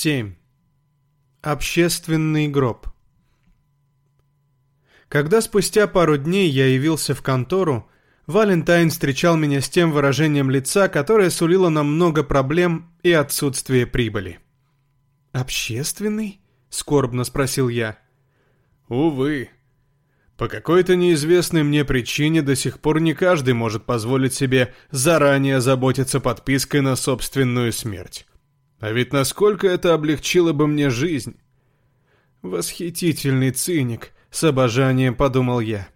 7. Общественный гроб. Когда спустя пару дней я явился в контору, Валентайн встречал меня с тем выражением лица, которое сулило нам много проблем и отсутствие прибыли. «Общественный?» — скорбно спросил я. «Увы. По какой-то неизвестной мне причине до сих пор не каждый может позволить себе заранее заботиться подпиской на собственную смерть. А ведь насколько это облегчило бы мне жизнь? Восхитительный циник, с обожанием подумал я.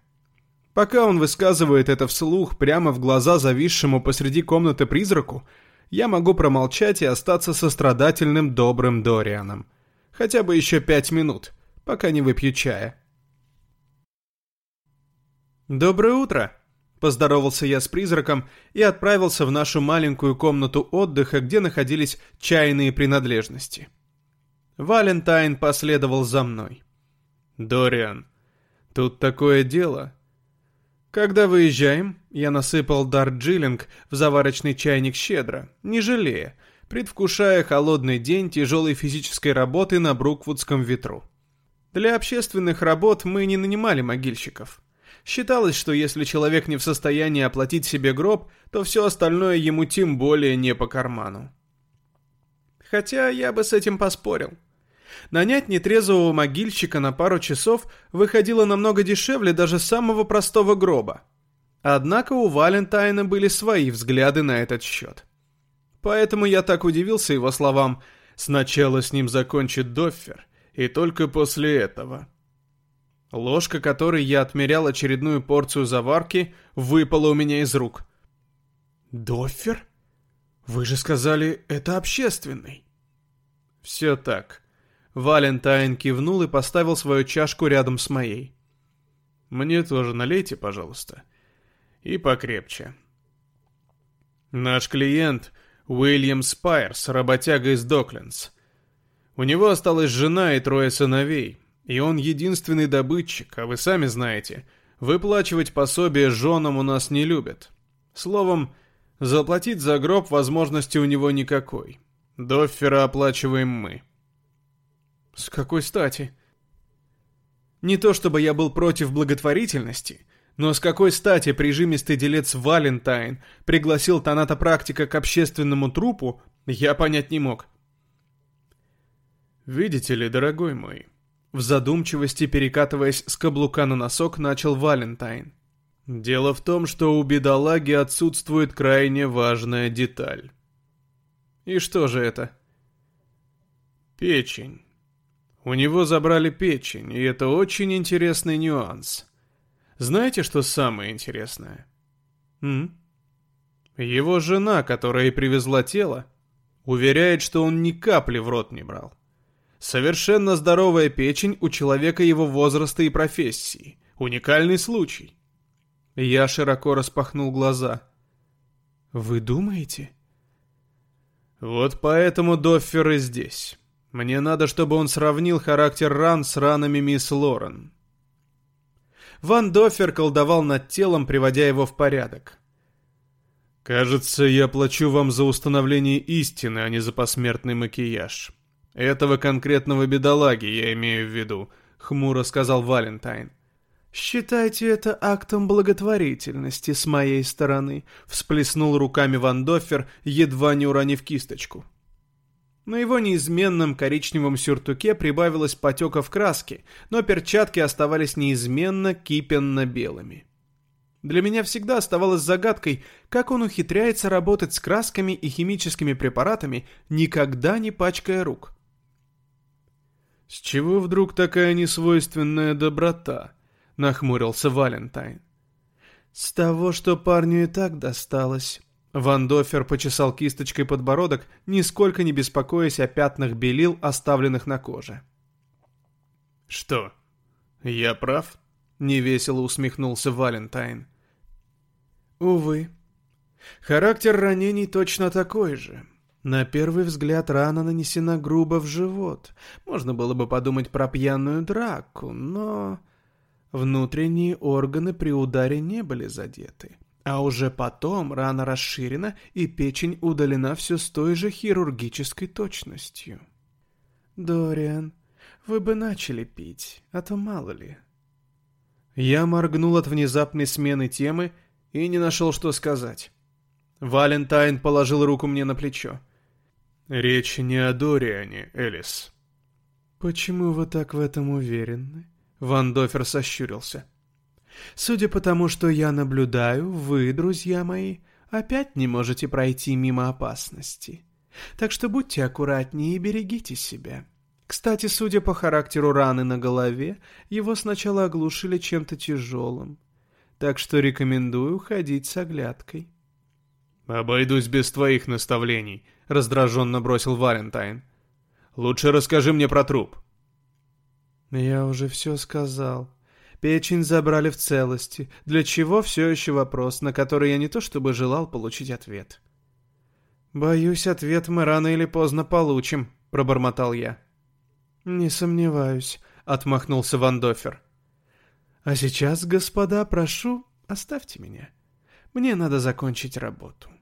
Пока он высказывает это вслух прямо в глаза зависшему посреди комнаты призраку, я могу промолчать и остаться сострадательным добрым Дорианом. Хотя бы еще пять минут, пока не выпью чая. «Доброе утро!» Поздоровался я с призраком и отправился в нашу маленькую комнату отдыха, где находились чайные принадлежности. Валентайн последовал за мной. «Дориан, тут такое дело». Когда выезжаем, я насыпал дарджилинг в заварочный чайник щедро, не жалея, предвкушая холодный день тяжелой физической работы на Бруквудском ветру. Для общественных работ мы не нанимали могильщиков. Считалось, что если человек не в состоянии оплатить себе гроб, то все остальное ему тем более не по карману. Хотя я бы с этим поспорил. Нанять нетрезвого могильщика на пару часов выходило намного дешевле даже самого простого гроба. Однако у Валентайна были свои взгляды на этот счет. Поэтому я так удивился его словам «сначала с ним закончит Доффер, и только после этого». Ложка, которой я отмерял очередную порцию заварки, выпала у меня из рук. «Доффер? Вы же сказали, это общественный». «Все так». Валентайн кивнул и поставил свою чашку рядом с моей. «Мне тоже налейте, пожалуйста. И покрепче». Наш клиент — Уильям Спайрс, работяга из Доклендс. У него осталась жена и трое сыновей — и он единственный добытчик, а вы сами знаете, выплачивать пособие женам у нас не любят. Словом, заплатить за гроб возможности у него никакой. Доффера оплачиваем мы. С какой стати? Не то чтобы я был против благотворительности, но с какой стати прижимистый делец Валентайн пригласил Таната-практика к общественному трупу, я понять не мог. Видите ли, дорогой мой, в задумчивости, перекатываясь с каблука на носок, начал Валентайн. Дело в том, что у бедолаги отсутствует крайне важная деталь. И что же это? Печень. У него забрали печень, и это очень интересный нюанс. Знаете, что самое интересное? М? Его жена, которая и привезла тело, уверяет, что он ни капли в рот не брал. Совершенно здоровая печень у человека его возраста и профессии. Уникальный случай. Я широко распахнул глаза. «Вы думаете?» «Вот поэтому Доффер и здесь. Мне надо, чтобы он сравнил характер ран с ранами мисс Лорен». Ван Доффер колдовал над телом, приводя его в порядок. «Кажется, я плачу вам за установление истины, а не за посмертный макияж», «Этого конкретного бедолаги я имею в виду», — хмуро сказал Валентайн. «Считайте это актом благотворительности с моей стороны», — всплеснул руками Ван Доффер, едва не уронив кисточку. На его неизменном коричневом сюртуке прибавилось потеков краски, но перчатки оставались неизменно кипенно-белыми. Для меня всегда оставалось загадкой, как он ухитряется работать с красками и химическими препаратами, никогда не пачкая рук. «С чего вдруг такая несвойственная доброта?» — нахмурился Валентайн. «С того, что парню и так досталось». Ван Дофер почесал кисточкой подбородок, нисколько не беспокоясь о пятнах белил, оставленных на коже. «Что, я прав?» — невесело усмехнулся Валентайн. «Увы. Характер ранений точно такой же. На первый взгляд рана нанесена грубо в живот. Можно было бы подумать про пьяную драку, но... Внутренние органы при ударе не были задеты. А уже потом рана расширена, и печень удалена все с той же хирургической точностью. Дориан, вы бы начали пить, а то мало ли. Я моргнул от внезапной смены темы и не нашел, что сказать. Валентайн положил руку мне на плечо. «Речь не о Дориане, Элис». «Почему вы так в этом уверены?» Ван Дофер сощурился. «Судя по тому, что я наблюдаю, вы, друзья мои, опять не можете пройти мимо опасности. Так что будьте аккуратнее и берегите себя. Кстати, судя по характеру раны на голове, его сначала оглушили чем-то тяжелым. Так что рекомендую ходить с оглядкой. «Обойдусь без твоих наставлений», — раздраженно бросил Валентайн. «Лучше расскажи мне про труп». «Я уже все сказал. Печень забрали в целости, для чего все еще вопрос, на который я не то чтобы желал получить ответ». «Боюсь, ответ мы рано или поздно получим», — пробормотал я. «Не сомневаюсь», — отмахнулся Вандофер. «А сейчас, господа, прошу, оставьте меня. Мне надо закончить работу».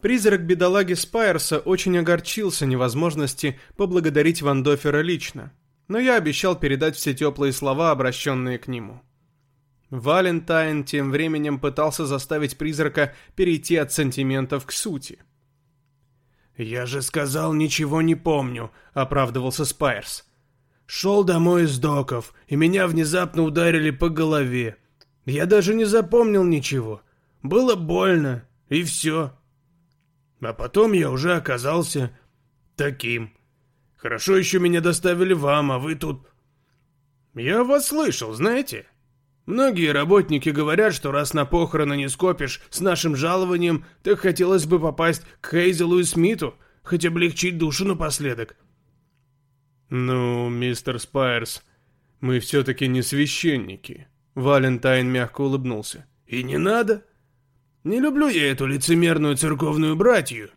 Призрак бедолаги Спайерса очень огорчился невозможности поблагодарить Вандофера лично, но я обещал передать все теплые слова, обращенные к нему. Валентайн тем временем пытался заставить призрака перейти от сантиментов к сути. «Я же сказал, ничего не помню», — оправдывался Спайерс. «Шел домой из доков, и меня внезапно ударили по голове. Я даже не запомнил ничего. Было больно, и все. А потом я уже оказался таким. Хорошо еще меня доставили вам, а вы тут... Я вас слышал, знаете?» Многие работники говорят, что раз на похороны не скопишь с нашим жалованием, так хотелось бы попасть к Хейзелу и Смиту, хоть облегчить душу напоследок. Ну, мистер Спайерс, мы все-таки не священники. Валентайн мягко улыбнулся. И не надо. Не люблю я эту лицемерную церковную братью.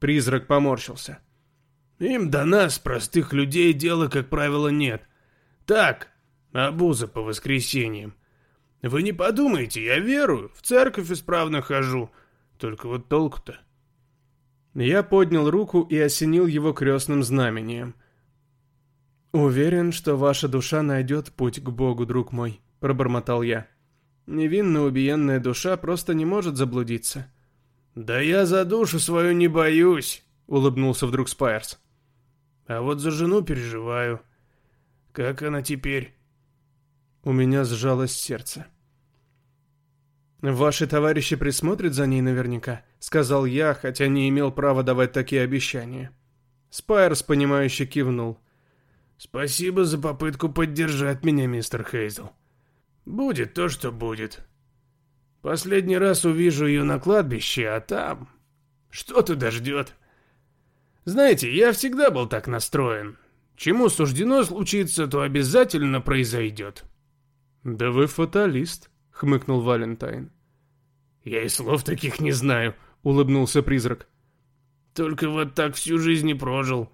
Призрак поморщился. Им до нас, простых людей, дела, как правило, нет. Так, обуза по воскресеньям. Вы не подумайте, я верую, в церковь исправно хожу. Только вот толку-то. Я поднял руку и осенил его крестным знамением. «Уверен, что ваша душа найдет путь к Богу, друг мой», — пробормотал я. «Невинно убиенная душа просто не может заблудиться». «Да я за душу свою не боюсь», — улыбнулся вдруг Спайерс. «А вот за жену переживаю. Как она теперь?» У меня сжалось сердце. «Ваши товарищи присмотрят за ней наверняка», — сказал я, хотя не имел права давать такие обещания. Спайерс, понимающе кивнул. «Спасибо за попытку поддержать меня, мистер Хейзел. Будет то, что будет. Последний раз увижу ее на кладбище, а там... Что туда ждет? Знаете, я всегда был так настроен. Чему суждено случиться, то обязательно произойдет». «Да вы фаталист», — хмыкнул Валентайн. «Я и слов таких не знаю», — улыбнулся призрак. «Только вот так всю жизнь и прожил.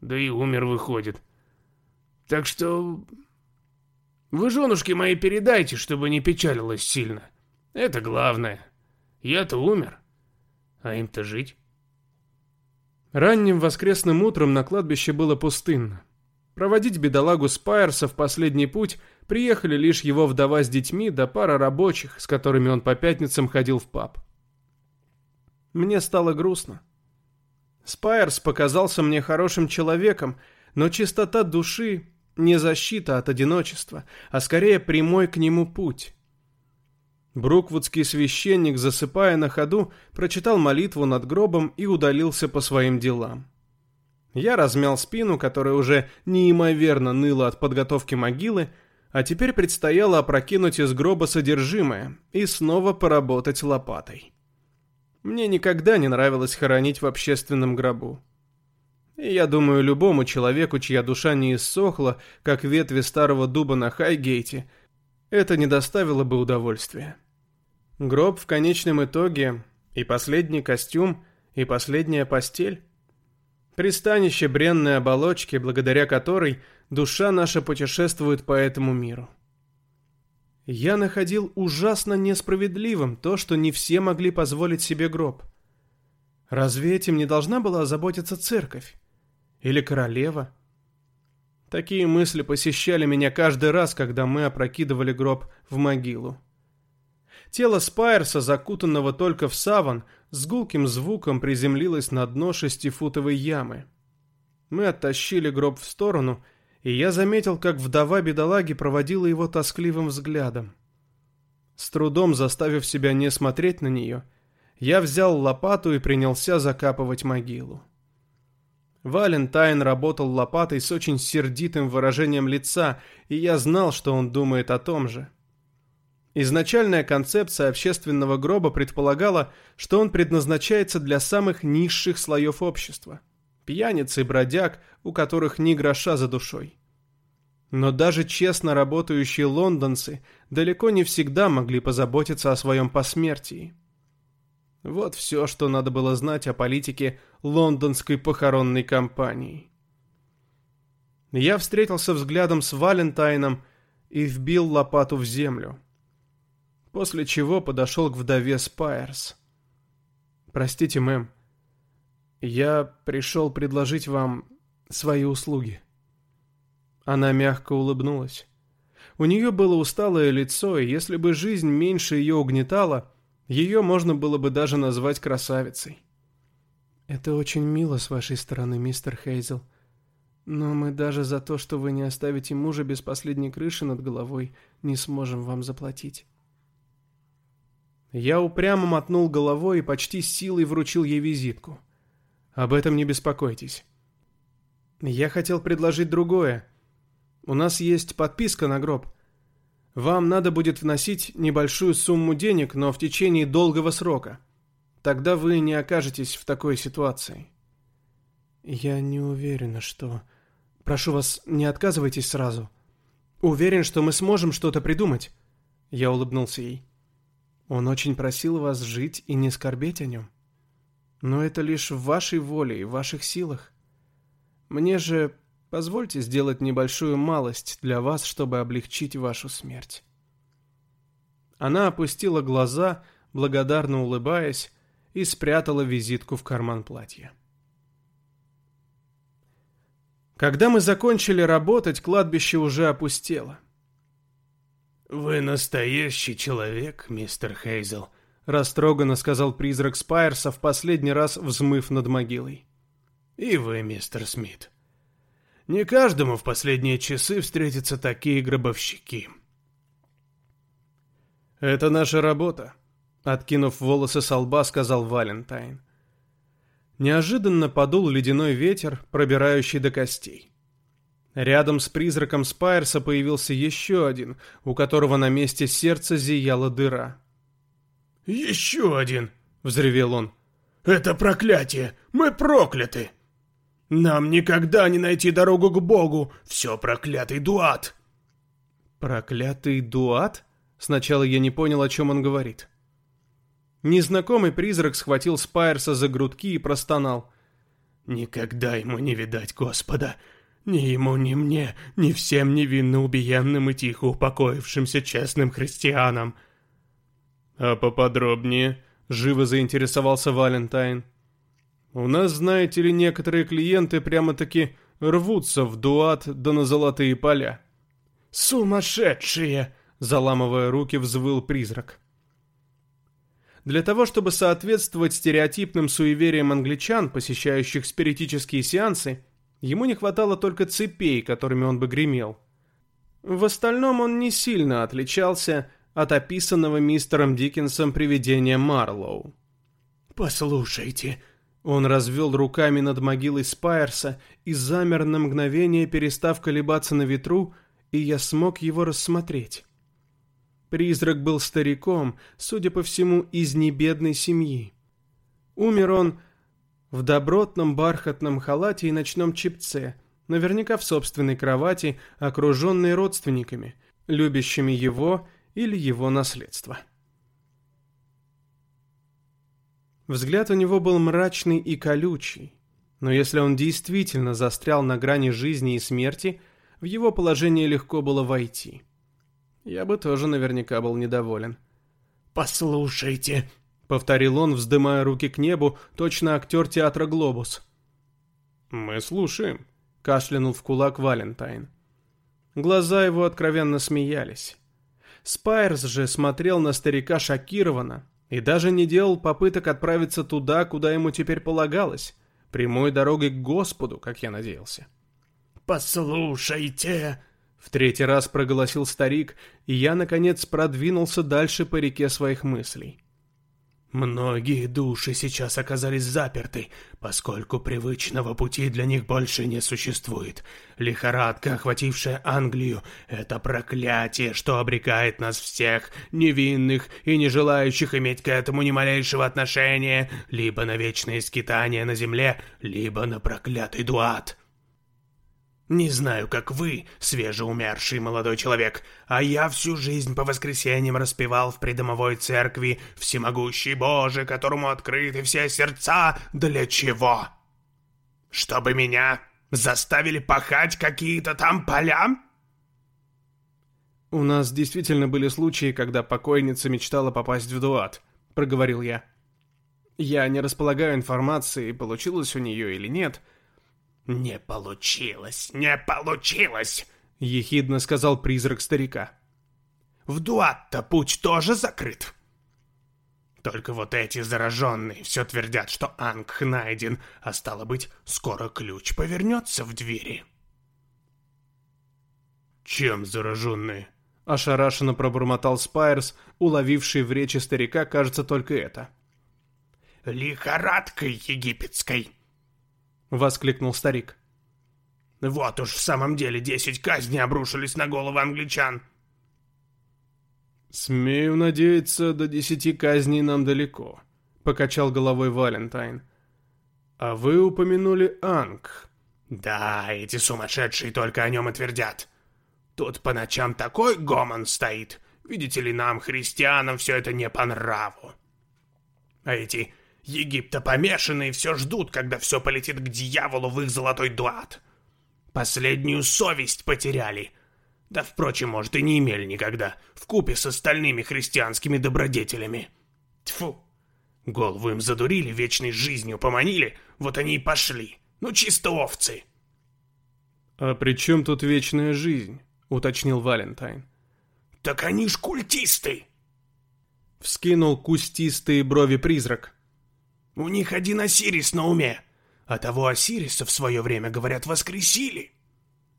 Да и умер, выходит. Так что... Вы женушке моей передайте, чтобы не печалилась сильно. Это главное. Я-то умер, а им-то жить». Ранним воскресным утром на кладбище было пустынно. Проводить бедолагу Спайерса в последний путь приехали лишь его вдова с детьми да пара рабочих, с которыми он по пятницам ходил в паб. Мне стало грустно. Спайерс показался мне хорошим человеком, но чистота души не защита от одиночества, а скорее прямой к нему путь. Бруквудский священник, засыпая на ходу, прочитал молитву над гробом и удалился по своим делам. Я размял спину, которая уже неимоверно ныла от подготовки могилы, а теперь предстояло опрокинуть из гроба содержимое и снова поработать лопатой. Мне никогда не нравилось хоронить в общественном гробу. Я думаю, любому человеку, чья душа не иссохла, как ветви старого дуба на Хайгейте, это не доставило бы удовольствия. Гроб в конечном итоге и последний костюм, и последняя постель Пристанище бренной оболочки, благодаря которой душа наша путешествует по этому миру. Я находил ужасно несправедливым то, что не все могли позволить себе гроб. Разве этим не должна была озаботиться церковь? Или королева? Такие мысли посещали меня каждый раз, когда мы опрокидывали гроб в могилу. Тело Спайерса, закутанного только в саван, с гулким звуком приземлилось на дно шестифутовой ямы. Мы оттащили гроб в сторону, и я заметил, как вдова бедолаги проводила его тоскливым взглядом. С трудом заставив себя не смотреть на нее, я взял лопату и принялся закапывать могилу. Валентайн работал лопатой с очень сердитым выражением лица, и я знал, что он думает о том же. Изначальная концепция общественного гроба предполагала, что он предназначается для самых низших слоев общества. Пьяниц и бродяг, у которых ни гроша за душой. Но даже честно работающие лондонцы далеко не всегда могли позаботиться о своем посмертии. Вот все, что надо было знать о политике лондонской похоронной компании. Я встретился взглядом с Валентайном и вбил лопату в землю. После чего подошел к вдове Спайерс. «Простите, мэм, я пришел предложить вам свои услуги». Она мягко улыбнулась. У нее было усталое лицо, и если бы жизнь меньше ее угнетала, ее можно было бы даже назвать красавицей. «Это очень мило с вашей стороны, мистер Хейзел. Но мы даже за то, что вы не оставите мужа без последней крыши над головой, не сможем вам заплатить». Я упрямо мотнул головой и почти силой вручил ей визитку. «Об этом не беспокойтесь. Я хотел предложить другое. У нас есть подписка на гроб». Вам надо будет вносить небольшую сумму денег, но в течение долгого срока. Тогда вы не окажетесь в такой ситуации. Я не уверена, что... Прошу вас, не отказывайтесь сразу. Уверен, что мы сможем что-то придумать. Я улыбнулся ей. Он очень просил вас жить и не скорбеть о нем. Но это лишь в вашей воле и ваших силах. Мне же Позвольте сделать небольшую малость для вас, чтобы облегчить вашу смерть». Она опустила глаза, благодарно улыбаясь, и спрятала визитку в карман платья. Когда мы закончили работать, кладбище уже опустело. «Вы настоящий человек, мистер Хейзел», — растроганно сказал призрак Спайерса, в последний раз взмыв над могилой. «И вы, мистер Смит. Не каждому в последние часы встретятся такие гробовщики. «Это наша работа», — откинув волосы со лба, сказал Валентайн. Неожиданно подул ледяной ветер, пробирающий до костей. Рядом с призраком Спайерса появился еще один, у которого на месте сердца зияла дыра. «Еще один!» — взревел он. «Это проклятие! Мы прокляты!» Нам никогда не найти дорогу к Богу. Все проклятый дуат. Проклятый дуат? Сначала я не понял, о чем он говорит. Незнакомый призрак схватил Спайерса за грудки и простонал. «Никогда ему не видать Господа. Ни ему, ни мне, ни всем невинно убиенным и тихо упокоившимся честным христианам». «А поподробнее?» — живо заинтересовался Валентайн. У нас, знаете ли, некоторые клиенты прямо-таки рвутся в дуат да на золотые поля. «Сумасшедшие!» — заламывая руки, взвыл призрак. Для того, чтобы соответствовать стереотипным суевериям англичан, посещающих спиритические сеансы, ему не хватало только цепей, которыми он бы гремел. В остальном он не сильно отличался от описанного мистером Диккенсом привидения Марлоу. «Послушайте», он развел руками над могилой Спайерса и замер на мгновение, перестав колебаться на ветру, и я смог его рассмотреть. Призрак был стариком, судя по всему, из небедной семьи. Умер он в добротном бархатном халате и ночном чепце, наверняка в собственной кровати, окруженной родственниками, любящими его или его наследство. Взгляд у него был мрачный и колючий. Но если он действительно застрял на грани жизни и смерти, в его положение легко было войти. Я бы тоже наверняка был недоволен. «Послушайте», — повторил он, вздымая руки к небу, точно актер театра «Глобус». «Мы слушаем», — кашлянул в кулак Валентайн. Глаза его откровенно смеялись. Спайрс же смотрел на старика шокированно и даже не делал попыток отправиться туда, куда ему теперь полагалось, прямой дорогой к Господу, как я надеялся. «Послушайте!» В третий раз проголосил старик, и я, наконец, продвинулся дальше по реке своих мыслей. Многие души сейчас оказались заперты, поскольку привычного пути для них больше не существует. Лихорадка, охватившая Англию, это проклятие, что обрекает нас всех, невинных и не желающих иметь к этому ни малейшего отношения, либо на вечное скитание на земле, либо на проклятый дуат. Не знаю, как вы, свежеумерший молодой человек, а я всю жизнь по воскресеньям распевал в придомовой церкви «Всемогущий Боже, которому открыты все сердца, для чего?» Чтобы меня заставили пахать какие-то там поля? «У нас действительно были случаи, когда покойница мечтала попасть в дуат», — проговорил я. «Я не располагаю информацией, получилось у нее или нет», — «Не получилось, не получилось!» — ехидно сказал призрак старика. «В Дуат-то путь тоже закрыт!» Только вот эти зараженные все твердят, что Анг найден, а стало быть, скоро ключ повернется в двери. «Чем зараженные?» — ошарашенно пробормотал Спайрс, уловивший в речи старика, кажется, только это. «Лихорадкой египетской!» — воскликнул старик. «Вот уж в самом деле десять казней обрушились на головы англичан!» «Смею надеяться, до десяти казней нам далеко», — покачал головой Валентайн. «А вы упомянули Анг». «Да, эти сумасшедшие только о нем и твердят. Тут по ночам такой гомон стоит. Видите ли, нам, христианам, все это не по нраву. А эти Египта помешанные все ждут, когда все полетит к дьяволу в их золотой дуат. Последнюю совесть потеряли. Да, впрочем, может, и не имели никогда, в купе с остальными христианскими добродетелями. Тьфу! Голову им задурили, вечной жизнью поманили, вот они и пошли. Ну, чисто овцы. «А при чем тут вечная жизнь?» — уточнил Валентайн. «Так они ж культисты!» Вскинул кустистые брови призрак. У них один Осирис на уме, а того Осириса в свое время, говорят, воскресили.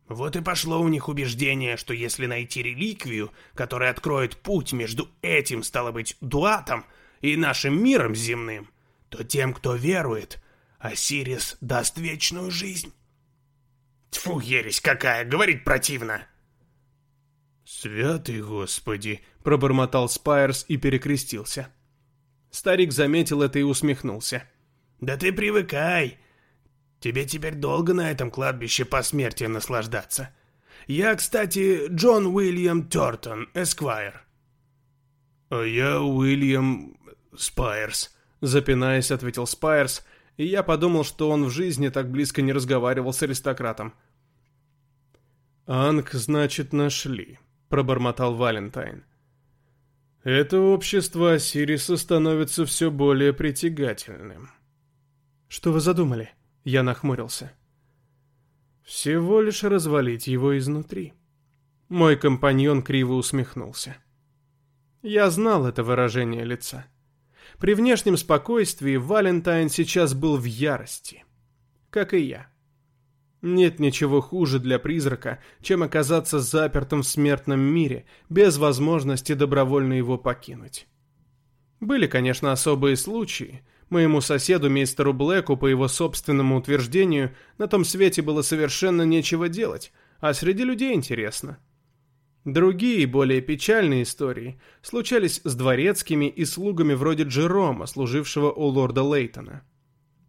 Вот и пошло у них убеждение, что если найти реликвию, которая откроет путь между этим, стало быть, дуатом и нашим миром земным, то тем, кто верует, Осирис даст вечную жизнь. Тьфу, ересь какая, говорить противно. «Святый Господи!» — пробормотал Спайерс и перекрестился. Старик заметил это и усмехнулся. «Да ты привыкай. Тебе теперь долго на этом кладбище по смерти наслаждаться. Я, кстати, Джон Уильям Тортон, Эсквайр». «А я Уильям Спайерс», — запинаясь, ответил Спайерс, и я подумал, что он в жизни так близко не разговаривал с аристократом. «Анг, значит, нашли», — пробормотал Валентайн. Это общество Осириса становится все более притягательным. Что вы задумали? Я нахмурился. Всего лишь развалить его изнутри. Мой компаньон криво усмехнулся. Я знал это выражение лица. При внешнем спокойствии Валентайн сейчас был в ярости. Как и я. Нет ничего хуже для призрака, чем оказаться запертым в смертном мире, без возможности добровольно его покинуть. Были, конечно, особые случаи. Моему соседу, мистеру Блэку, по его собственному утверждению, на том свете было совершенно нечего делать, а среди людей интересно. Другие, более печальные истории случались с дворецкими и слугами вроде Джерома, служившего у лорда Лейтона.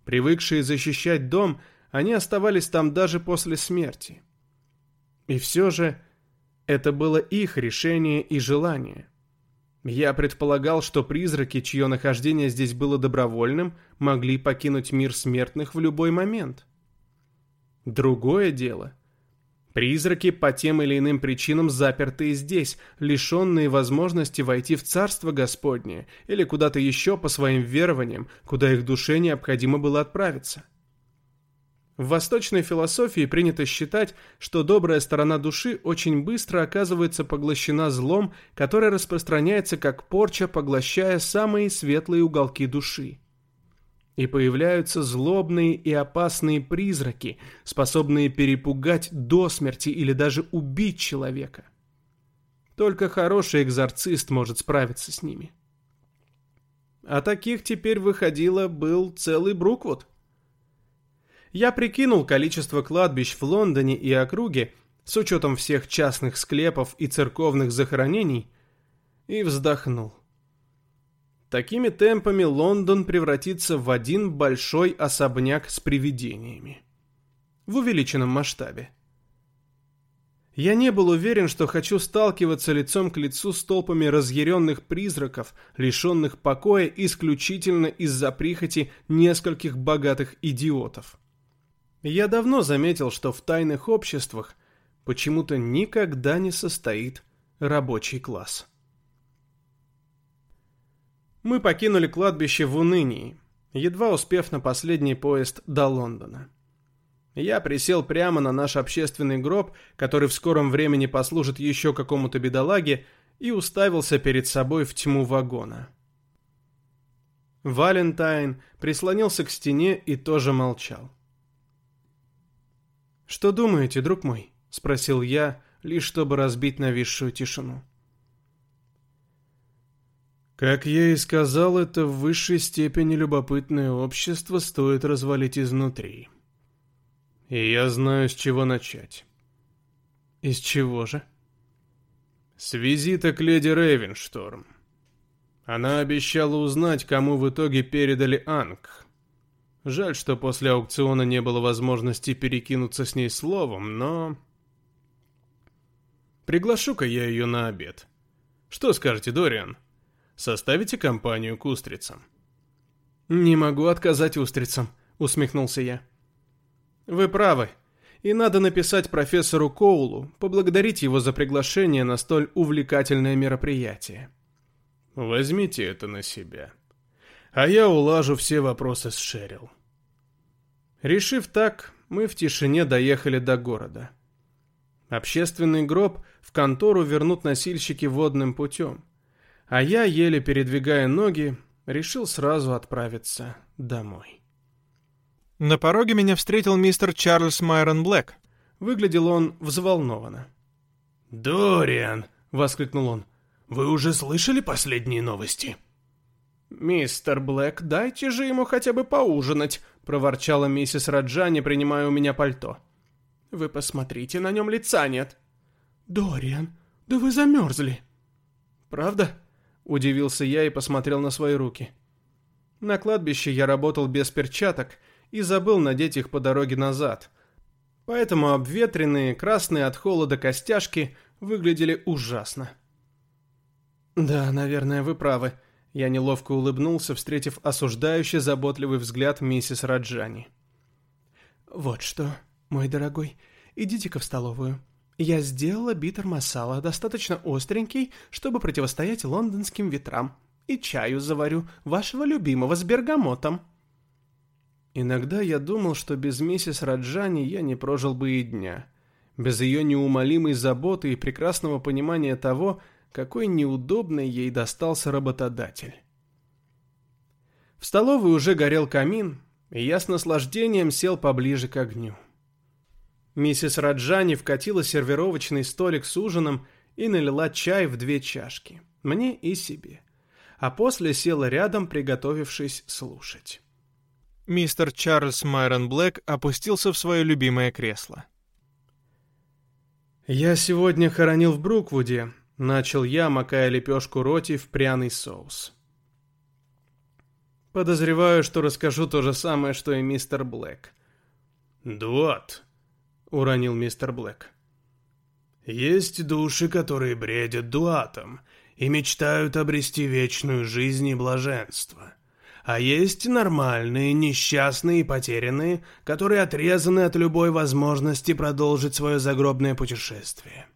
Привыкшие защищать дом – они оставались там даже после смерти. И все же это было их решение и желание. Я предполагал, что призраки, чье нахождение здесь было добровольным, могли покинуть мир смертных в любой момент. Другое дело. Призраки по тем или иным причинам запертые здесь, лишенные возможности войти в Царство Господне или куда-то еще по своим верованиям, куда их душе необходимо было отправиться. В восточной философии принято считать, что добрая сторона души очень быстро оказывается поглощена злом, которое распространяется как порча, поглощая самые светлые уголки души. И появляются злобные и опасные призраки, способные перепугать до смерти или даже убить человека. Только хороший экзорцист может справиться с ними. А таких теперь выходило был целый Бруквуд. Я прикинул количество кладбищ в Лондоне и округе с учетом всех частных склепов и церковных захоронений и вздохнул. Такими темпами Лондон превратится в один большой особняк с привидениями. В увеличенном масштабе. Я не был уверен, что хочу сталкиваться лицом к лицу с толпами разъяренных призраков, лишенных покоя исключительно из-за прихоти нескольких богатых идиотов. Я давно заметил, что в тайных обществах почему-то никогда не состоит рабочий класс. Мы покинули кладбище в унынии, едва успев на последний поезд до Лондона. Я присел прямо на наш общественный гроб, который в скором времени послужит еще какому-то бедолаге, и уставился перед собой в тьму вагона. Валентайн прислонился к стене и тоже молчал. «Что думаете, друг мой?» — спросил я, лишь чтобы разбить нависшую тишину. Как я и сказал, это в высшей степени любопытное общество стоит развалить изнутри. И я знаю, с чего начать. Из чего же? С визита к леди Рейвеншторм. Она обещала узнать, кому в итоге передали Анг. Жаль, что после аукциона не было возможности перекинуться с ней словом, но... Приглашу-ка я ее на обед. Что скажете, Дориан? Составите компанию к устрицам? Не могу отказать устрицам, усмехнулся я. Вы правы. И надо написать профессору Коулу, поблагодарить его за приглашение на столь увлекательное мероприятие. Возьмите это на себя а я улажу все вопросы с Шерил. Решив так, мы в тишине доехали до города. Общественный гроб в контору вернут носильщики водным путем, а я, еле передвигая ноги, решил сразу отправиться домой. На пороге меня встретил мистер Чарльз Майрон Блэк. Выглядел он взволнованно. «Дориан!» — воскликнул он. «Вы уже слышали последние новости?» «Мистер Блэк, дайте же ему хотя бы поужинать», — проворчала миссис Раджани, принимая у меня пальто. «Вы посмотрите, на нем лица нет». «Дориан, да вы замерзли». «Правда?» — удивился я и посмотрел на свои руки. На кладбище я работал без перчаток и забыл надеть их по дороге назад. Поэтому обветренные, красные от холода костяшки выглядели ужасно. «Да, наверное, вы правы», я неловко улыбнулся, встретив осуждающий заботливый взгляд миссис Раджани. «Вот что, мой дорогой, идите-ка в столовую. Я сделала битер масала, достаточно остренький, чтобы противостоять лондонским ветрам, и чаю заварю, вашего любимого, с бергамотом». Иногда я думал, что без миссис Раджани я не прожил бы и дня. Без ее неумолимой заботы и прекрасного понимания того, какой неудобный ей достался работодатель. В столовой уже горел камин, и я с наслаждением сел поближе к огню. Миссис Раджани вкатила сервировочный столик с ужином и налила чай в две чашки, мне и себе, а после села рядом, приготовившись слушать. Мистер Чарльз Майрон Блэк опустился в свое любимое кресло. «Я сегодня хоронил в Бруквуде Начал я, макая лепешку роти в пряный соус. Подозреваю, что расскажу то же самое, что и мистер Блэк. «Дуат», — уронил мистер Блэк. «Есть души, которые бредят дуатом и мечтают обрести вечную жизнь и блаженство. А есть нормальные, несчастные и потерянные, которые отрезаны от любой возможности продолжить свое загробное путешествие.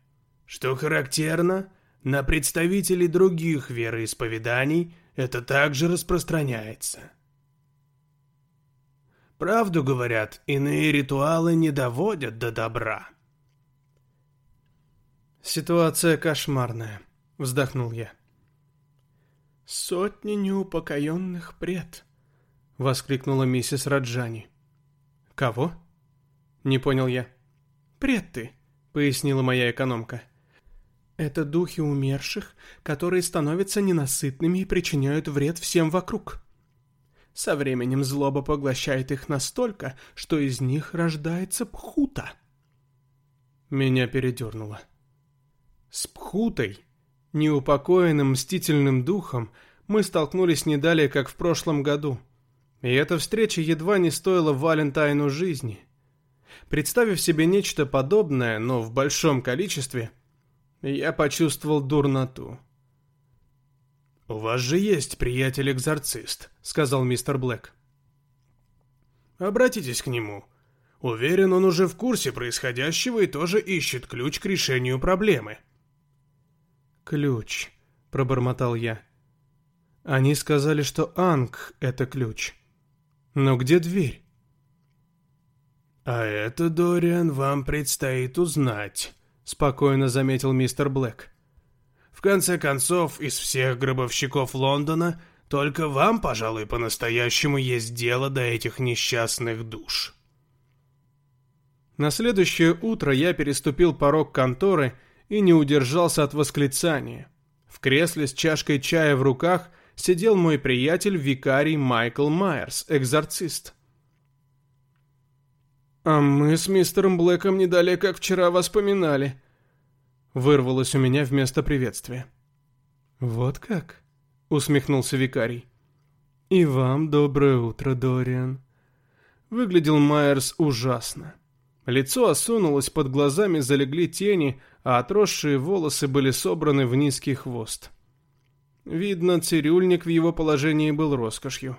Что характерно, на представителей других вероисповеданий это также распространяется. Правду говорят, иные ритуалы не доводят до добра. Ситуация кошмарная, вздохнул я. Сотни неупокоенных пред, воскликнула миссис Раджани. Кого? Не понял я. Предты, пояснила моя экономка. Это духи умерших, которые становятся ненасытными и причиняют вред всем вокруг. Со временем злоба поглощает их настолько, что из них рождается пхута. Меня передернуло. С пхутой, неупокоенным мстительным духом, мы столкнулись не далее, как в прошлом году. И эта встреча едва не стоила Валентайну жизни. Представив себе нечто подобное, но в большом количестве, я почувствовал дурноту. «У вас же есть приятель-экзорцист», — сказал мистер Блэк. «Обратитесь к нему. Уверен, он уже в курсе происходящего и тоже ищет ключ к решению проблемы». «Ключ», — пробормотал я. «Они сказали, что Анг — это ключ. Но где дверь?» «А это, Дориан, вам предстоит узнать», спокойно заметил мистер Блэк. В конце концов, из всех гробовщиков Лондона только вам, пожалуй, по-настоящему есть дело до этих несчастных душ. На следующее утро я переступил порог конторы и не удержался от восклицания. В кресле с чашкой чая в руках сидел мой приятель, викарий Майкл Майерс, экзорцист. «А мы с мистером Блэком не далее, как вчера воспоминали», — вырвалось у меня вместо приветствия. «Вот как?» — усмехнулся викарий. «И вам доброе утро, Дориан». Выглядел Майерс ужасно. Лицо осунулось, под глазами залегли тени, а отросшие волосы были собраны в низкий хвост. Видно, цирюльник в его положении был роскошью.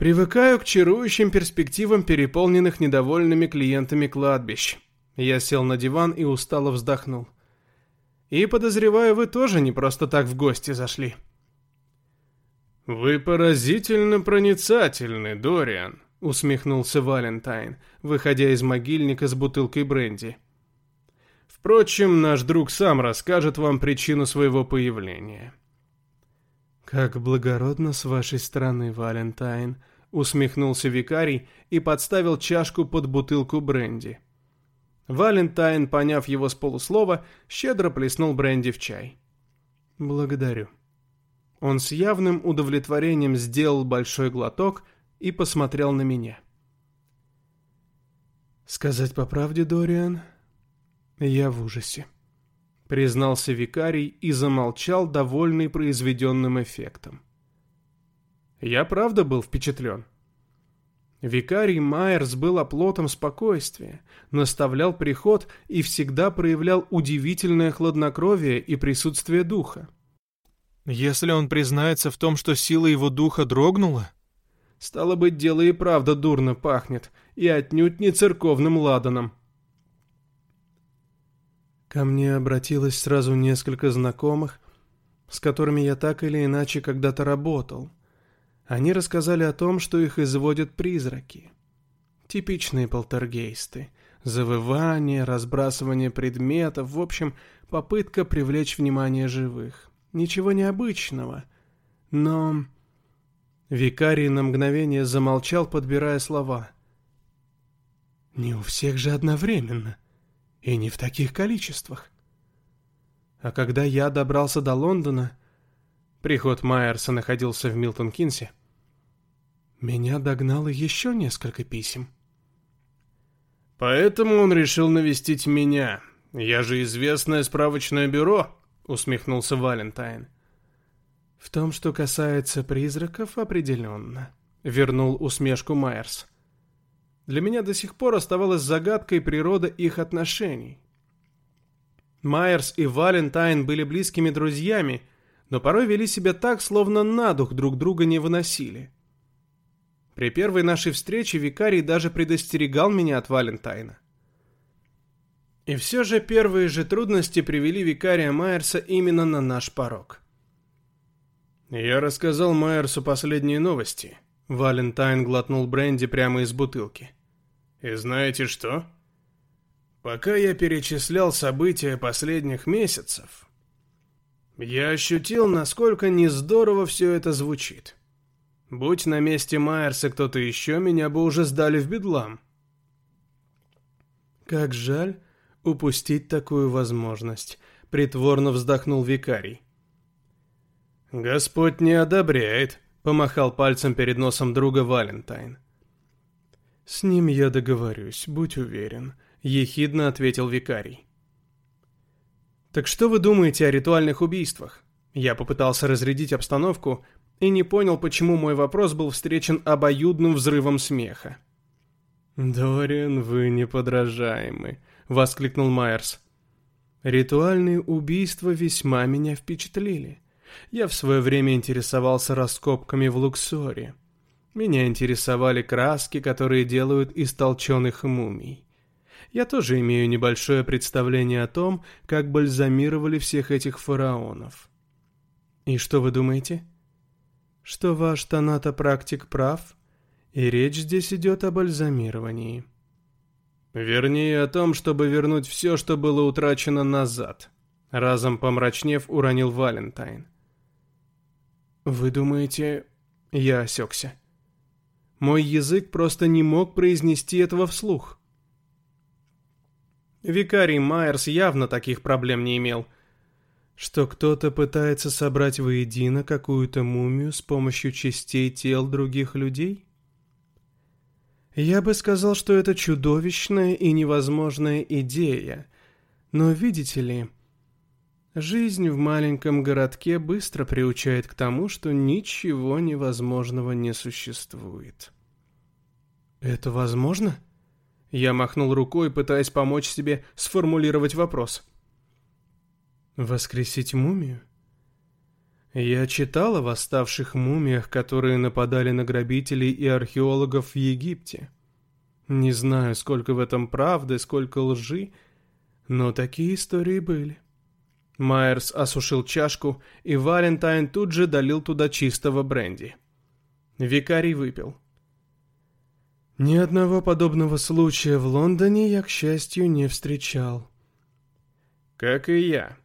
Привыкаю к чарующим перспективам переполненных недовольными клиентами кладбищ. Я сел на диван и устало вздохнул. И подозреваю, вы тоже не просто так в гости зашли. Вы поразительно проницательны, Дориан, усмехнулся Валентайн, выходя из могильника с бутылкой бренди. Впрочем, наш друг сам расскажет вам причину своего появления. Как благородно с вашей стороны, Валентайн, усмехнулся викарий и подставил чашку под бутылку бренди. Валентайн, поняв его с полуслова, щедро плеснул бренди в чай. «Благодарю». Он с явным удовлетворением сделал большой глоток и посмотрел на меня. «Сказать по правде, Дориан, я в ужасе», — признался викарий и замолчал, довольный произведенным эффектом. Я правда был впечатлен. Викарий Майерс был оплотом спокойствия, наставлял приход и всегда проявлял удивительное хладнокровие и присутствие духа. Если он признается в том, что сила его духа дрогнула, стало быть, дело и правда дурно пахнет, и отнюдь не церковным ладаном. Ко мне обратилось сразу несколько знакомых, с которыми я так или иначе когда-то работал — они рассказали о том, что их изводят призраки. Типичные полтергейсты. Завывание, разбрасывание предметов, в общем, попытка привлечь внимание живых. Ничего необычного. Но... Викарий на мгновение замолчал, подбирая слова. Не у всех же одновременно. И не в таких количествах. А когда я добрался до Лондона... Приход Майерса находился в Милтон-Кинсе. Меня догнало еще несколько писем. «Поэтому он решил навестить меня. Я же известное справочное бюро», — усмехнулся Валентайн. «В том, что касается призраков, определенно», — вернул усмешку Майерс. Для меня до сих пор оставалась загадкой природа их отношений. Майерс и Валентайн были близкими друзьями, но порой вели себя так, словно на дух друг друга не выносили. При первой нашей встрече викарий даже предостерегал меня от Валентайна. И все же первые же трудности привели викария Майерса именно на наш порог. «Я рассказал Майерсу последние новости», — Валентайн глотнул бренди прямо из бутылки. «И знаете что? Пока я перечислял события последних месяцев, я ощутил, насколько нездорово все это звучит. Будь на месте Майерса кто-то еще, меня бы уже сдали в бедлам. Как жаль упустить такую возможность, притворно вздохнул викарий. Господь не одобряет, помахал пальцем перед носом друга Валентайн. С ним я договорюсь, будь уверен, ехидно ответил викарий. «Так что вы думаете о ритуальных убийствах?» Я попытался разрядить обстановку и не понял, почему мой вопрос был встречен обоюдным взрывом смеха. «Дориан, вы неподражаемы», — воскликнул Майерс. «Ритуальные убийства весьма меня впечатлили. Я в свое время интересовался раскопками в Луксоре. Меня интересовали краски, которые делают из толченых мумий я тоже имею небольшое представление о том, как бальзамировали всех этих фараонов. И что вы думаете? Что ваш тонато-практик прав, и речь здесь идет о бальзамировании. Вернее, о том, чтобы вернуть все, что было утрачено назад. Разом помрачнев, уронил Валентайн. Вы думаете... Я осекся. Мой язык просто не мог произнести этого вслух. Викарий Майерс явно таких проблем не имел. Что кто-то пытается собрать воедино какую-то мумию с помощью частей тел других людей? Я бы сказал, что это чудовищная и невозможная идея. Но видите ли, жизнь в маленьком городке быстро приучает к тому, что ничего невозможного не существует. Это возможно? — я махнул рукой, пытаясь помочь себе сформулировать вопрос. «Воскресить мумию?» Я читал о восставших мумиях, которые нападали на грабителей и археологов в Египте. Не знаю, сколько в этом правды, сколько лжи, но такие истории были. Майерс осушил чашку, и Валентайн тут же долил туда чистого бренди. Викарий выпил. Ни одного подобного случая в Лондоне я, к счастью, не встречал. Как и я.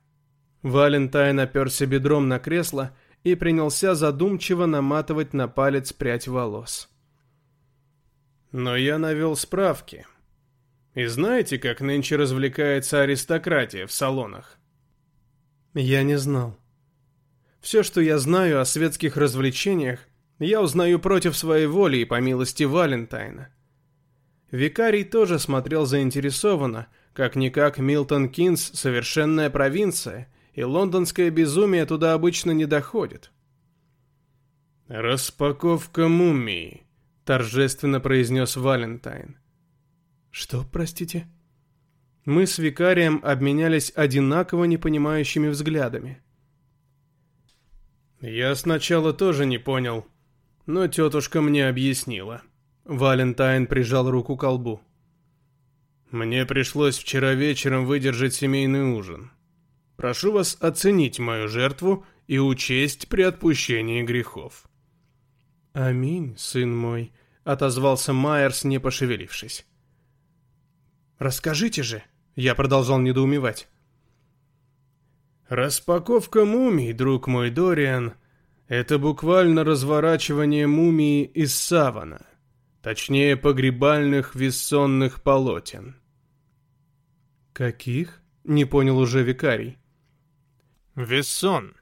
Валентайн оперся бедром на кресло и принялся задумчиво наматывать на палец прядь волос. Но я навел справки. И знаете, как нынче развлекается аристократия в салонах? Я не знал. Все, что я знаю о светских развлечениях, я узнаю против своей воли и по милости Валентайна. Викарий тоже смотрел заинтересованно, как-никак Милтон Кинс – совершенная провинция, и лондонское безумие туда обычно не доходит. «Распаковка мумии», – торжественно произнес Валентайн. «Что, простите?» Мы с викарием обменялись одинаково непонимающими взглядами. «Я сначала тоже не понял», но тетушка мне объяснила. Валентайн прижал руку к колбу. Мне пришлось вчера вечером выдержать семейный ужин. Прошу вас оценить мою жертву и учесть при отпущении грехов. Аминь, сын мой, отозвался Майерс, не пошевелившись. Расскажите же, я продолжал недоумевать. Распаковка мумий, друг мой Дориан, это буквально разворачивание мумии из савана, точнее погребальных вессонных полотен. Каких? Не понял уже викарий. Вессон.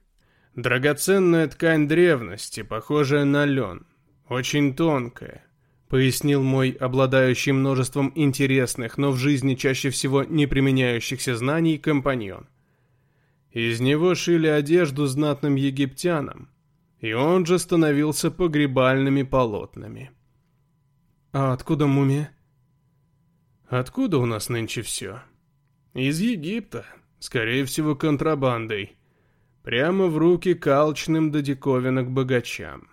Драгоценная ткань древности, похожая на лен. Очень тонкая, пояснил мой обладающий множеством интересных, но в жизни чаще всего не применяющихся знаний компаньон. Из него шили одежду знатным египтянам, и он же становился погребальными полотнами. А откуда мумия? Откуда у нас нынче все? Из Египта, скорее всего, контрабандой. Прямо в руки калчным до диковинок богачам.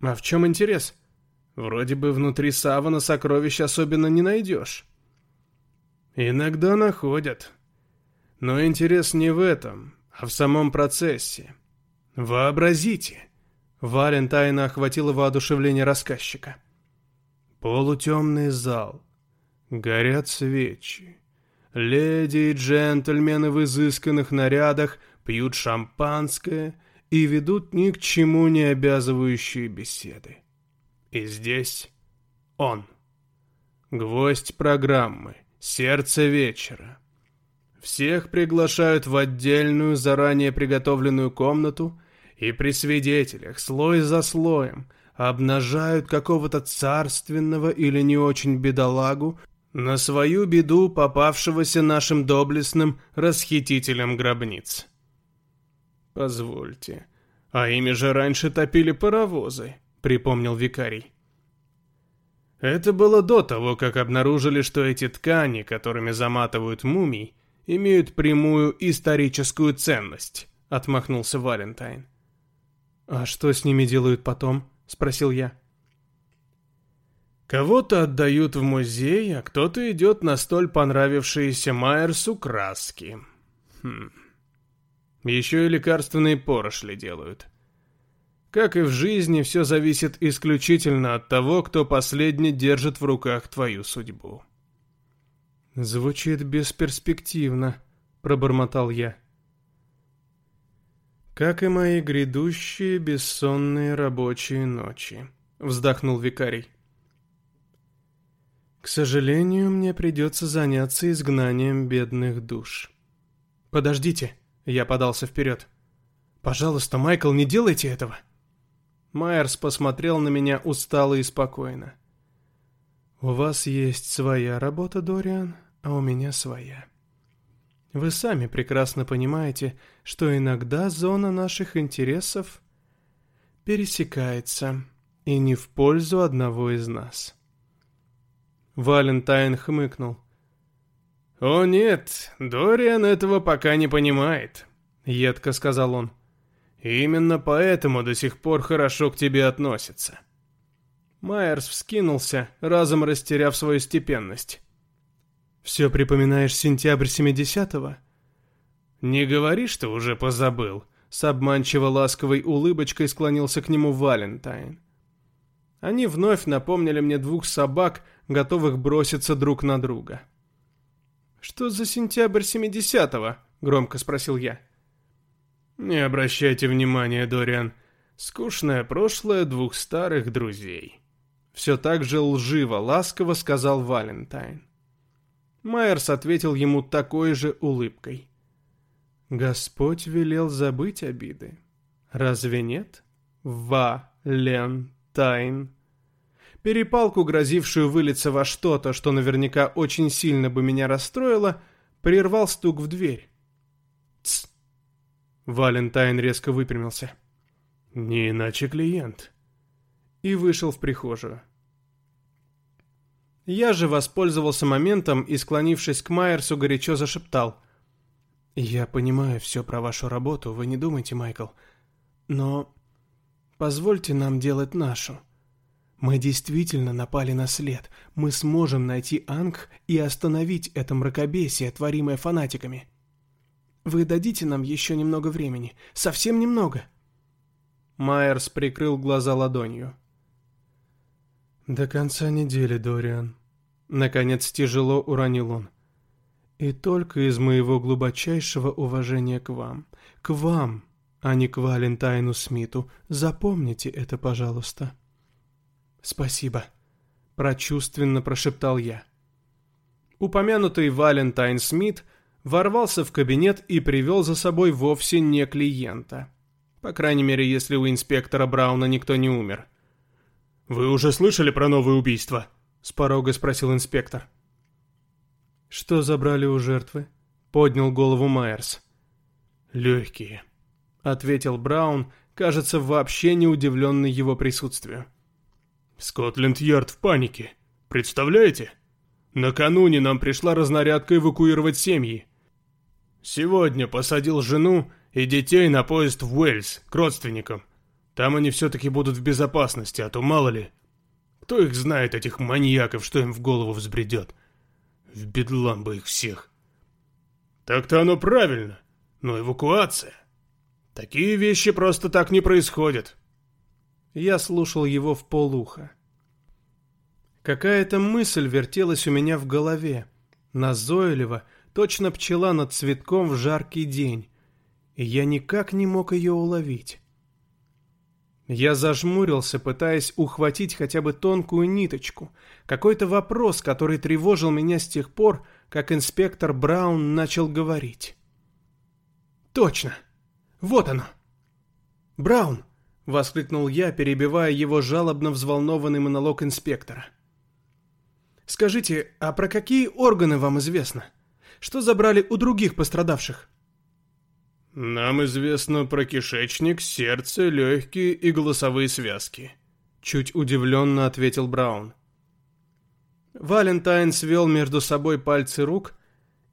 А в чем интерес? Вроде бы внутри савана сокровищ особенно не найдешь. Иногда находят. Но интерес не в этом, а в самом процессе. Вообразите, Валентайна охватило воодушевление рассказчика. Полутемный зал. Горят свечи. Леди и джентльмены в изысканных нарядах пьют шампанское и ведут ни к чему не обязывающие беседы. И здесь он. Гвоздь программы, сердце вечера. Всех приглашают в отдельную, заранее приготовленную комнату, и при свидетелях, слой за слоем, обнажают какого-то царственного или не очень бедолагу, на свою беду попавшегося нашим доблестным расхитителям гробниц. Позвольте, а ими же раньше топили паровозы, припомнил викарий. Это было до того, как обнаружили, что эти ткани, которыми заматывают мумий, имеют прямую историческую ценность, отмахнулся Валентайн. А что с ними делают потом? спросил я. Кого-то отдают в музей, а кто-то идет на столь понравившиеся Майерсу краски. Хм. Еще и лекарственные порошли делают. Как и в жизни, все зависит исключительно от того, кто последний держит в руках твою судьбу. «Звучит бесперспективно», — пробормотал я. «Как и мои грядущие бессонные рабочие ночи», — вздохнул викарий. «К сожалению, мне придется заняться изгнанием бедных душ». «Подождите», — я подался вперед. «Пожалуйста, Майкл, не делайте этого». Майерс посмотрел на меня устало и спокойно. «У вас есть своя работа, Дориан, а у меня своя. Вы сами прекрасно понимаете, что иногда зона наших интересов пересекается, и не в пользу одного из нас». Валентайн хмыкнул. «О нет, Дориан этого пока не понимает», — едко сказал он. Именно поэтому до сих пор хорошо к тебе относятся. Майерс вскинулся, разом растеряв свою степенность. «Все припоминаешь сентябрь 70-го?» «Не говори, что уже позабыл», — с обманчиво ласковой улыбочкой склонился к нему Валентайн. Они вновь напомнили мне двух собак, готовых броситься друг на друга. «Что за сентябрь 70-го?» — громко спросил я. Не обращайте внимания, Дориан. Скучное прошлое двух старых друзей. Все так же лживо, ласково сказал Валентайн. Майерс ответил ему такой же улыбкой. Господь велел забыть обиды. Разве нет? Ва-лен-тайн. Перепалку, грозившую вылиться во что-то, что наверняка очень сильно бы меня расстроило, прервал стук в дверь. Тсс. Валентайн резко выпрямился. «Не иначе клиент». И вышел в прихожую. Я же воспользовался моментом и, склонившись к Майерсу, горячо зашептал. «Я понимаю все про вашу работу, вы не думайте, Майкл. Но позвольте нам делать нашу. Мы действительно напали на след. Мы сможем найти Анг и остановить это мракобесие, творимое фанатиками». Вы дадите нам еще немного времени. Совсем немного. Майерс прикрыл глаза ладонью. До конца недели, Дориан. Наконец тяжело уронил он. И только из моего глубочайшего уважения к вам. К вам, а не к Валентайну Смиту. Запомните это, пожалуйста. Спасибо. Прочувственно прошептал я. Упомянутый Валентайн Смит — ворвался в кабинет и привел за собой вовсе не клиента. По крайней мере, если у инспектора Брауна никто не умер. «Вы уже слышали про новое убийство?» — с порога спросил инспектор. «Что забрали у жертвы?» — поднял голову Майерс. «Легкие», — ответил Браун, кажется, вообще не удивленный его присутствию. «Скотленд-Ярд в панике. Представляете? Накануне нам пришла разнарядка эвакуировать семьи. Сегодня посадил жену и детей на поезд в Уэльс, к родственникам. Там они все-таки будут в безопасности, а то мало ли. Кто их знает, этих маньяков, что им в голову взбредет? В бедлам бы их всех. Так-то оно правильно, но эвакуация... Такие вещи просто так не происходят. Я слушал его в полуха. Какая-то мысль вертелась у меня в голове, назойливо, точно пчела над цветком в жаркий день, и я никак не мог ее уловить. Я зажмурился, пытаясь ухватить хотя бы тонкую ниточку, какой-то вопрос, который тревожил меня с тех пор, как инспектор Браун начал говорить. «Точно! Вот оно!» «Браун!» — воскликнул я, перебивая его жалобно взволнованный монолог инспектора. «Скажите, а про какие органы вам известно? Что забрали у других пострадавших?» «Нам известно про кишечник, сердце, легкие и голосовые связки», — чуть удивленно ответил Браун. Валентайн свел между собой пальцы рук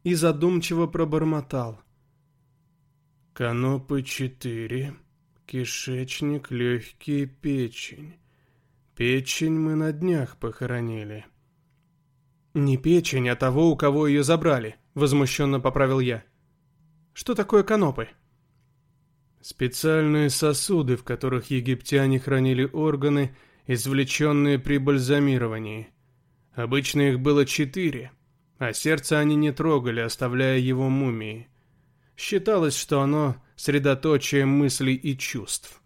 и задумчиво пробормотал. «Канопы четыре, кишечник, легкие, печень. Печень мы на днях похоронили». «Не печень, а того, у кого ее забрали», — возмущенно поправил я. Что такое канопы? Специальные сосуды, в которых египтяне хранили органы, извлеченные при бальзамировании. Обычно их было четыре, а сердце они не трогали, оставляя его мумии. Считалось, что оно средоточие мыслей и чувств.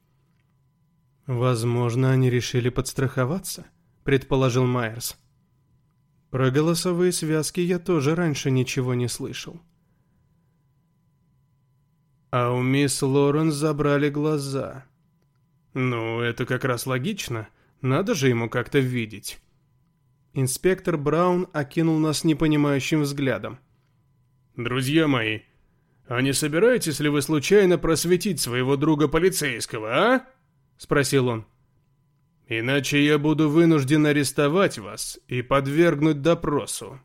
«Возможно, они решили подстраховаться», — предположил Майерс. «Про голосовые связки я тоже раньше ничего не слышал». А у мисс Лоренс забрали глаза. Ну, это как раз логично. Надо же ему как-то видеть. Инспектор Браун окинул нас непонимающим взглядом. «Друзья мои, а не собираетесь ли вы случайно просветить своего друга полицейского, а?» — спросил он. «Иначе я буду вынужден арестовать вас и подвергнуть допросу».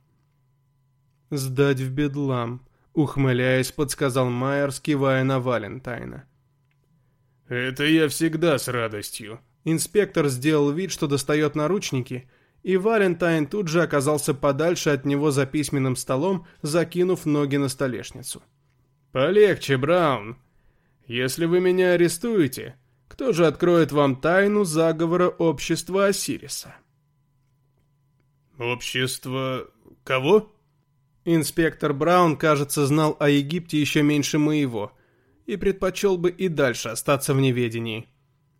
«Сдать в бедлам», Ухмыляясь, подсказал Майер, скивая на Валентайна. «Это я всегда с радостью». Инспектор сделал вид, что достает наручники, и Валентайн тут же оказался подальше от него за письменным столом, закинув ноги на столешницу. «Полегче, Браун. Если вы меня арестуете, кто же откроет вам тайну заговора общества Осириса?» «Общество... кого?» Инспектор Браун, кажется, знал о Египте еще меньше моего и предпочел бы и дальше остаться в неведении.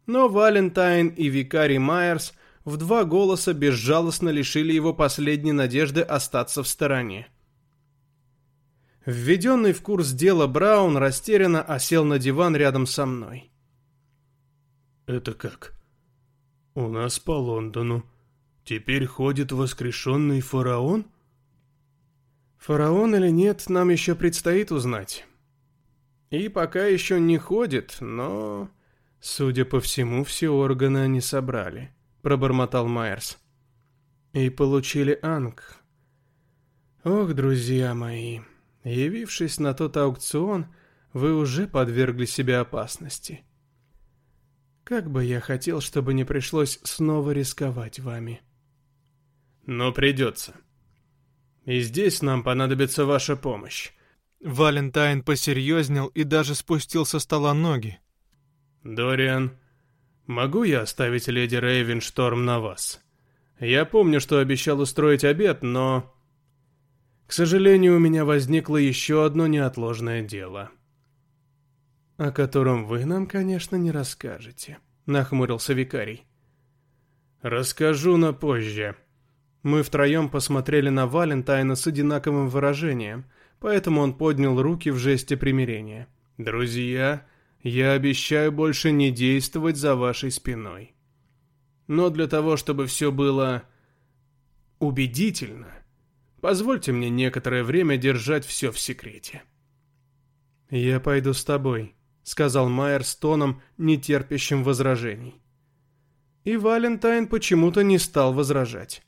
Но Валентайн и викарий Майерс в два голоса безжалостно лишили его последней надежды остаться в стороне. Введенный в курс дела Браун растерянно осел на диван рядом со мной. «Это как? У нас по Лондону. Теперь ходит воскрешенный фараон?» Фараон или нет, нам еще предстоит узнать. И пока еще не ходит, но... Судя по всему, все органы они собрали, пробормотал Майерс. И получили Анг. Ох, друзья мои, явившись на тот аукцион, вы уже подвергли себя опасности. Как бы я хотел, чтобы не пришлось снова рисковать вами. Но придется. И здесь нам понадобится ваша помощь. Валентайн посерьезнел и даже спустил со стола ноги. Дориан, могу я оставить леди Рейвеншторм на вас? Я помню, что обещал устроить обед, но... К сожалению, у меня возникло еще одно неотложное дело. О котором вы нам, конечно, не расскажете, нахмурился викарий. Расскажу на позже. Мы втроем посмотрели на Валентайна с одинаковым выражением, поэтому он поднял руки в жесте примирения. «Друзья, я обещаю больше не действовать за вашей спиной. Но для того, чтобы все было убедительно, позвольте мне некоторое время держать все в секрете». «Я пойду с тобой», — сказал Майер с тоном, нетерпящим возражений. И Валентайн почему-то не стал возражать.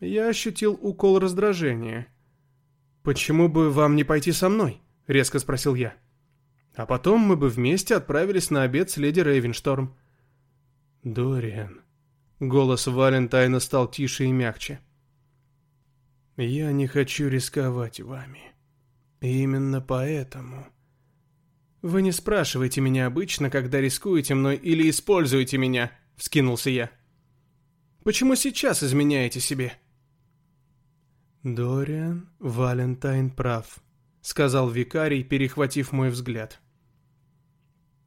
Я ощутил укол раздражения. «Почему бы вам не пойти со мной?» — резко спросил я. «А потом мы бы вместе отправились на обед с леди Рейвеншторм». «Дориан...» Голос Валентайна стал тише и мягче. «Я не хочу рисковать вами. И именно поэтому...» «Вы не спрашиваете меня обычно, когда рискуете мной или используете меня», — вскинулся я. «Почему сейчас изменяете себе?» «Дориан Валентайн прав», — сказал викарий, перехватив мой взгляд.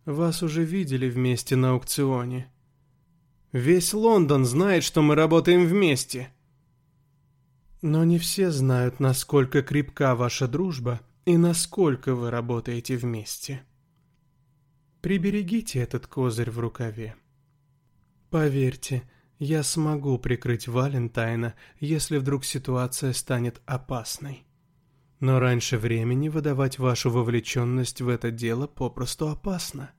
«Вас уже видели вместе на аукционе. Весь Лондон знает, что мы работаем вместе. Но не все знают, насколько крепка ваша дружба и насколько вы работаете вместе. Приберегите этот козырь в рукаве. Поверьте, я смогу прикрыть Валентайна, если вдруг ситуация станет опасной. Но раньше времени выдавать вашу вовлеченность в это дело попросту опасно.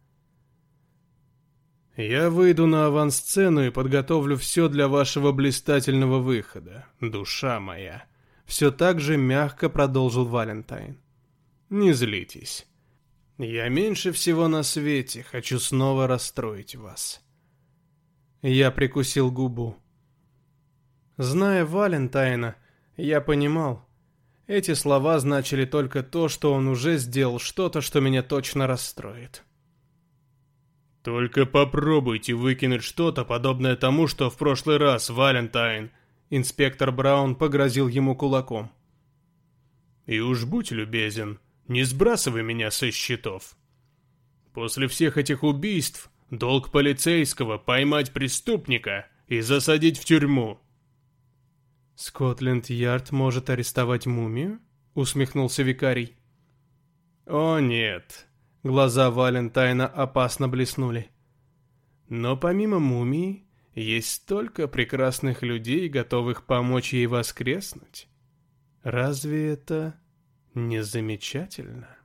Я выйду на авансцену и подготовлю все для вашего блистательного выхода, душа моя. Все так же мягко продолжил Валентайн. Не злитесь. Я меньше всего на свете хочу снова расстроить вас. Я прикусил губу. Зная Валентайна, я понимал, эти слова значили только то, что он уже сделал что-то, что меня точно расстроит. «Только попробуйте выкинуть что-то, подобное тому, что в прошлый раз, Валентайн!» Инспектор Браун погрозил ему кулаком. «И уж будь любезен, не сбрасывай меня со счетов. После всех этих убийств Долг полицейского — поймать преступника и засадить в тюрьму. «Скотленд-Ярд может арестовать мумию?» — усмехнулся викарий. «О, нет!» — глаза Валентайна опасно блеснули. «Но помимо мумии, есть столько прекрасных людей, готовых помочь ей воскреснуть. Разве это не замечательно?»